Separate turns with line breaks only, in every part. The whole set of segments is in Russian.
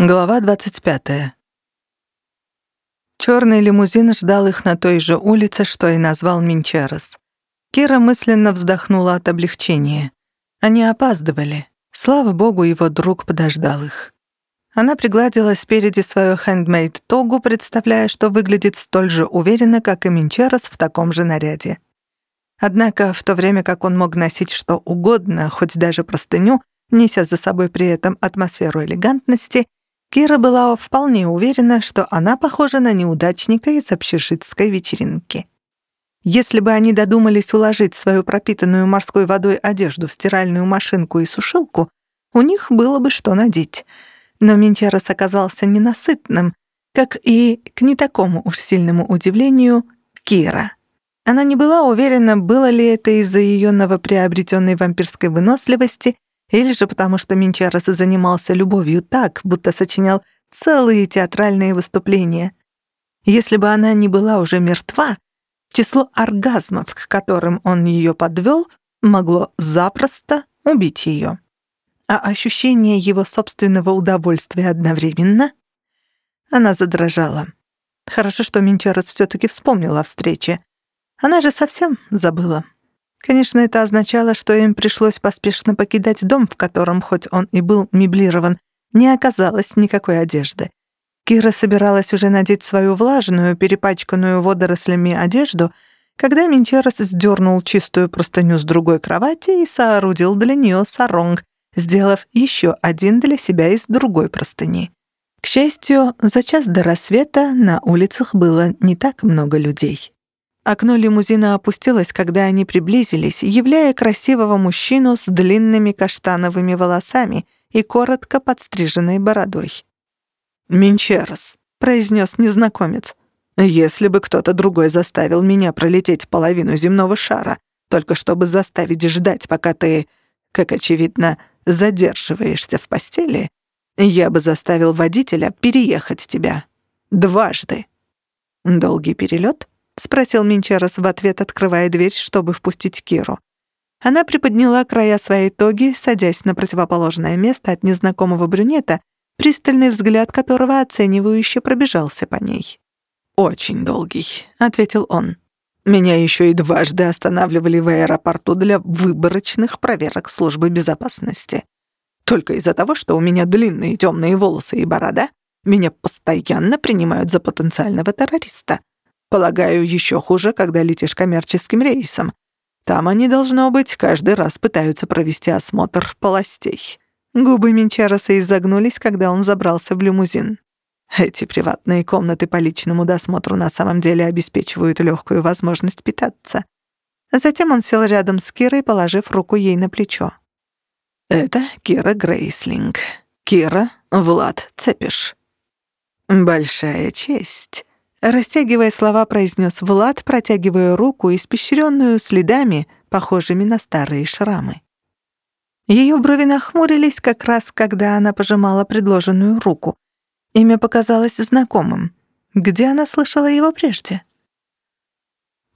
Глава 25. Чёрный лимузин ждал их на той же улице, что и назвал Минчерос. Кира мысленно вздохнула от облегчения. Они опаздывали. Слава богу, его друг подождал их. Она пригладила спереди свою хендмейд тогу, представляя, что выглядит столь же уверенно, как и Минчерос в таком же наряде. Однако, в то время как он мог носить что угодно, хоть даже простыню, неся за собой при этом атмосферу элегантности, Кира была вполне уверена, что она похожа на неудачника из общежитской вечеринки. Если бы они додумались уложить свою пропитанную морской водой одежду в стиральную машинку и сушилку, у них было бы что надеть. Но Минчарос оказался ненасытным, как и, к не такому уж сильному удивлению, Кира. Она не была уверена, было ли это из-за ее новоприобретенной вампирской выносливости или же потому, что Минчарос занимался любовью так, будто сочинял целые театральные выступления. Если бы она не была уже мертва, число оргазмов, к которым он ее подвел, могло запросто убить ее. А ощущение его собственного удовольствия одновременно... Она задрожала. Хорошо, что Минчарос все-таки вспомнила о встрече. Она же совсем забыла. Конечно, это означало, что им пришлось поспешно покидать дом, в котором, хоть он и был меблирован, не оказалось никакой одежды. Кира собиралась уже надеть свою влажную, перепачканную водорослями одежду, когда Минчерос сдернул чистую простыню с другой кровати и соорудил для нее саронг, сделав еще один для себя из другой простыни. К счастью, за час до рассвета на улицах было не так много людей. Окно лимузина опустилось, когда они приблизились, являя красивого мужчину с длинными каштановыми волосами и коротко подстриженной бородой. «Минчерос», — произнес незнакомец. «Если бы кто-то другой заставил меня пролететь половину земного шара, только чтобы заставить ждать, пока ты, как очевидно, задерживаешься в постели, я бы заставил водителя переехать тебя. Дважды». «Долгий перелет?» — спросил Минчарос в ответ, открывая дверь, чтобы впустить Киру. Она приподняла края своей тоги, садясь на противоположное место от незнакомого брюнета, пристальный взгляд которого оценивающе пробежался по ней. «Очень долгий», — ответил он. «Меня еще и дважды останавливали в аэропорту для выборочных проверок службы безопасности. Только из-за того, что у меня длинные темные волосы и борода, меня постоянно принимают за потенциального террориста. Полагаю, еще хуже, когда летишь коммерческим рейсом. Там они, должно быть, каждый раз пытаются провести осмотр полостей». Губы Минчароса изогнулись, когда он забрался в лимузин. Эти приватные комнаты по личному досмотру на самом деле обеспечивают легкую возможность питаться. Затем он сел рядом с Кирой, положив руку ей на плечо. «Это Кира Грейслинг. Кира Влад Цепиш». «Большая честь», Растягивая слова, произнес Влад, протягивая руку, испещренную следами, похожими на старые шрамы. Ее брови нахмурились как раз, когда она пожимала предложенную руку. Имя показалось знакомым. Где она слышала его прежде?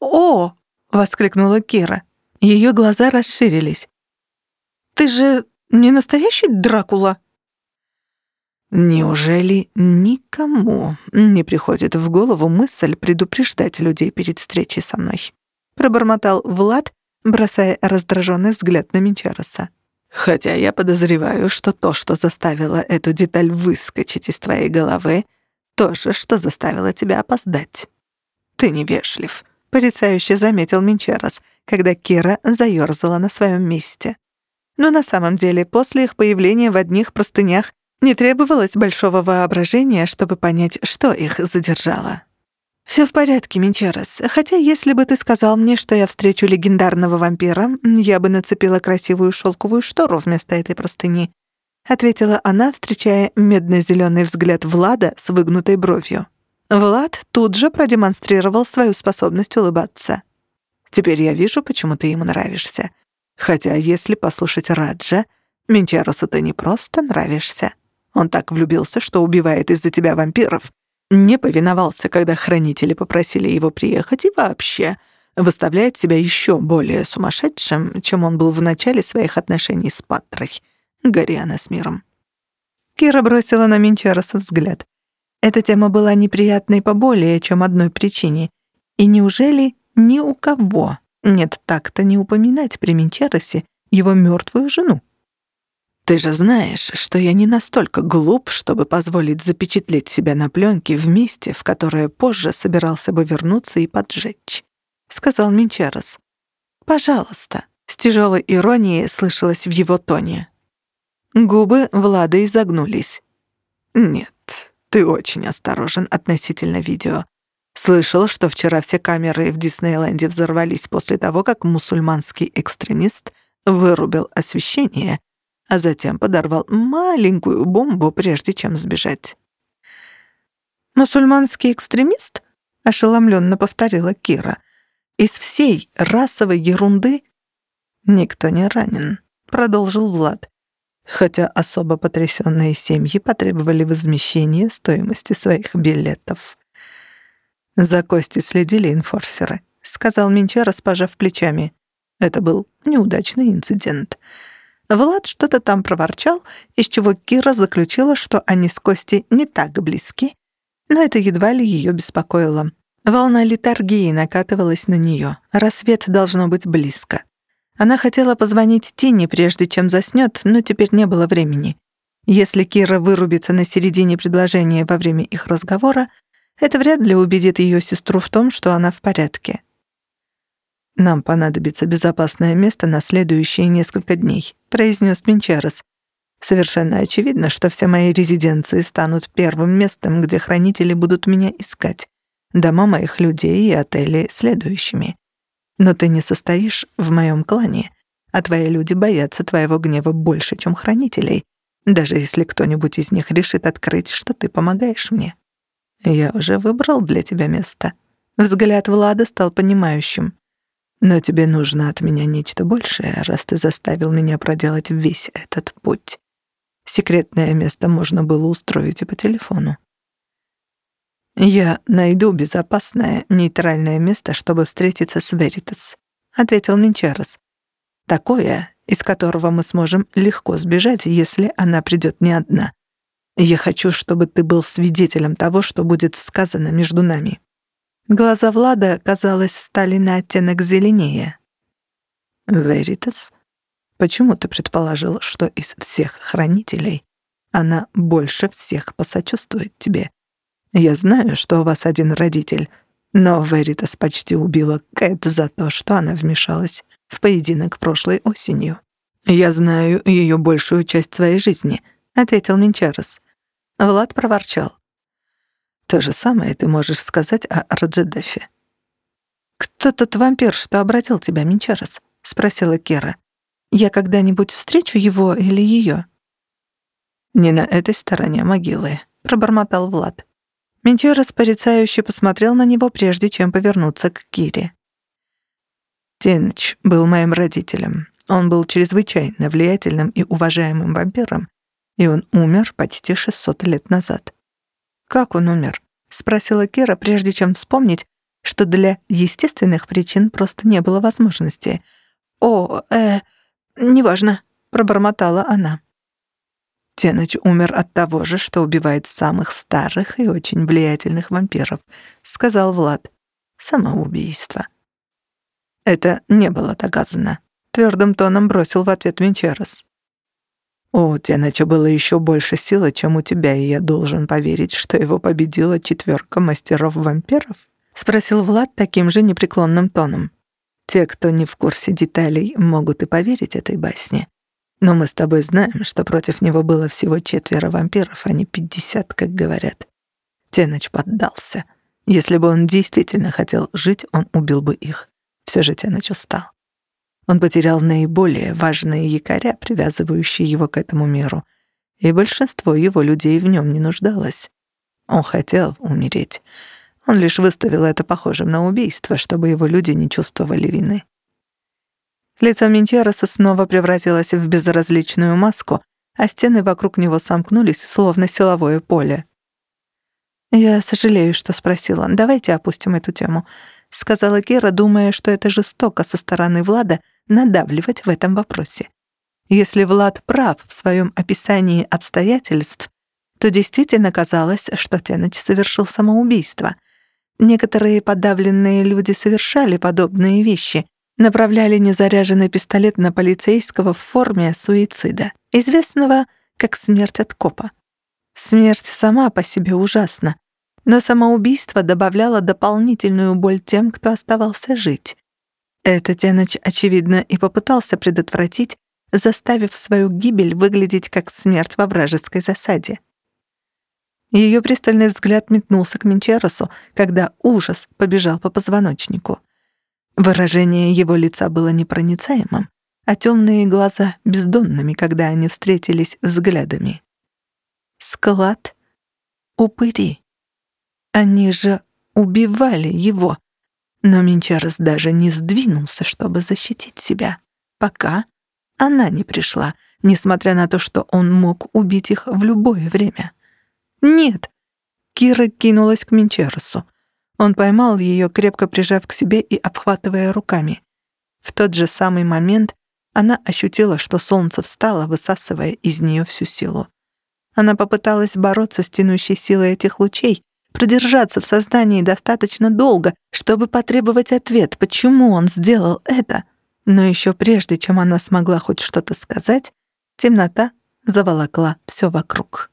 «О!» — воскликнула Кира. Ее глаза расширились. «Ты же не настоящий Дракула?» Неужели никому не приходит в голову мысль предупреждать людей перед встречей со мной? Пробормотал Влад, бросая раздраженный взгляд на Минчароса. Хотя я подозреваю, что то, что заставило эту деталь выскочить из твоей головы, то же, что заставило тебя опоздать. Ты невежлив, порицающе заметил Минчарос, когда Кира заёрзала на своем месте. Но на самом деле, после их появления в одних простынях не требовалось большого воображения, чтобы понять, что их задержало. «Всё в порядке, Минчерос. Хотя если бы ты сказал мне, что я встречу легендарного вампира, я бы нацепила красивую шёлковую штору вместо этой простыни», — ответила она, встречая медно-зелёный взгляд Влада с выгнутой бровью. Влад тут же продемонстрировал свою способность улыбаться. «Теперь я вижу, почему ты ему нравишься. Хотя, если послушать Раджа, Минчеросу ты не просто нравишься, он так влюбился, что убивает из-за тебя вампиров. Не повиновался, когда хранители попросили его приехать, и вообще выставляет себя еще более сумасшедшим, чем он был в начале своих отношений с Патрой. Гори она с миром. Кира бросила на Минчароса взгляд. Эта тема была неприятной по более чем одной причине. И неужели ни у кого нет так-то не упоминать при Минчаросе его мертвую жену? Ты же знаешь, что я не настолько глуп, чтобы позволить запечатлеть себя на пленке в месте, в которое позже собирался бы вернуться и поджечь», — сказал Минчарос. «Пожалуйста», — с тяжелой иронией слышалось в его тоне. Губы Влада изогнулись. «Нет, ты очень осторожен относительно видео. Слышал, что вчера все камеры в Диснейленде взорвались после того, как мусульманский экстремист вырубил освещение — а затем подорвал маленькую бомбу, прежде чем сбежать. «Мусульманский экстремист?» — ошеломленно повторила Кира. «Из всей расовой ерунды никто не ранен», — продолжил Влад. Хотя особо потрясенные семьи потребовали возмещения стоимости своих билетов. «За Кости следили инфорсеры», — сказал Минчара, пожав плечами. «Это был неудачный инцидент». Влад что-то там проворчал, из чего Кира заключила, что они с Костей не так близки, но это едва ли ее беспокоило. Волна литургии накатывалась на нее. Рассвет должно быть близко. Она хотела позвонить Тине, прежде чем заснет, но теперь не было времени. Если Кира вырубится на середине предложения во время их разговора, это вряд ли убедит ее сестру в том, что она в порядке. «Нам понадобится безопасное место на следующие несколько дней», — произнес Минчарес. «Совершенно очевидно, что все мои резиденции станут первым местом, где хранители будут меня искать. Дома моих людей и отели следующими. Но ты не состоишь в моем клане, а твои люди боятся твоего гнева больше, чем хранителей, даже если кто-нибудь из них решит открыть, что ты помогаешь мне. Я уже выбрал для тебя место». Взгляд Влада стал понимающим. Но тебе нужно от меня нечто большее, раз ты заставил меня проделать весь этот путь. Секретное место можно было устроить и по телефону. «Я найду безопасное, нейтральное место, чтобы встретиться с Веритас», — ответил Минчарос. «Такое, из которого мы сможем легко сбежать, если она придет не одна. Я хочу, чтобы ты был свидетелем того, что будет сказано между нами». Глаза Влада, казалось, стали на оттенок зеленее. «Веритас, почему ты предположил, что из всех хранителей она больше всех посочувствует тебе? Я знаю, что у вас один родитель, но Веритас почти убила Кэт за то, что она вмешалась в поединок прошлой осенью. Я знаю ее большую часть своей жизни», — ответил Минчарес. Влад проворчал. То же самое ты можешь сказать о Раджедефе. «Кто тот вампир, что обратил тебя, Минчарес?» — спросила Кера. «Я когда-нибудь встречу его или ее?» «Не на этой стороне могилы», — пробормотал Влад. Минчарес порицающе посмотрел на него, прежде чем повернуться к Кире. Теныч был моим родителем. Он был чрезвычайно влиятельным и уважаемым вампиром, и он умер почти 600 лет назад. «Как он умер?» — спросила Кира, прежде чем вспомнить, что для естественных причин просто не было возможности. «О, э, неважно», — пробормотала она. Теныч умер от того же, что убивает самых старых и очень влиятельных вампиров, сказал Влад. Самоубийство. Это не было доказано. Твердым тоном бросил в ответ Винчерос. У Тяныча было еще больше силы, чем у тебя, и я должен поверить, что его победила четверка мастеров-вампиров?» — спросил Влад таким же непреклонным тоном. «Те, кто не в курсе деталей, могут и поверить этой басне. Но мы с тобой знаем, что против него было всего четверо вампиров, а не пятьдесят, как говорят. Теныч поддался. Если бы он действительно хотел жить, он убил бы их. Все же Теныч устал. Он потерял наиболее важные якоря, привязывающие его к этому миру, и большинство его людей в нем не нуждалось. Он хотел умереть. Он лишь выставил это похожим на убийство, чтобы его люди не чувствовали вины. Лицо Минчероса снова превратилось в безразличную маску, а стены вокруг него сомкнулись, словно силовое поле. «Я сожалею, что спросила. Давайте опустим эту тему», — сказала Кира, думая, что это жестоко со стороны Влада надавливать в этом вопросе. Если Влад прав в своем описании обстоятельств, то действительно казалось, что Теныч совершил самоубийство. Некоторые подавленные люди совершали подобные вещи, направляли незаряженный пистолет на полицейского в форме суицида, известного как смерть от копа. Смерть сама по себе ужасна, но самоубийство добавляло дополнительную боль тем, кто оставался жить. Это Теныч, очевидно, и попытался предотвратить, заставив свою гибель выглядеть как смерть во вражеской засаде. Ее пристальный взгляд метнулся к Менчеросу, когда ужас побежал по позвоночнику. Выражение его лица было непроницаемым, а темные глаза — бездонными, когда они встретились взглядами. Склад — упыри. Они же убивали его. Но Менчерос даже не сдвинулся, чтобы защитить себя, пока она не пришла, несмотря на то, что он мог убить их в любое время. «Нет!» Кира кинулась к Минчеросу. Он поймал ее, крепко прижав к себе и обхватывая руками. В тот же самый момент она ощутила, что солнце встало, высасывая из нее всю силу. Она попыталась бороться с тянущей силой этих лучей, продержаться в сознании достаточно долго, чтобы потребовать ответ, почему он сделал это. Но еще прежде, чем она смогла хоть что-то сказать, темнота заволокла все вокруг.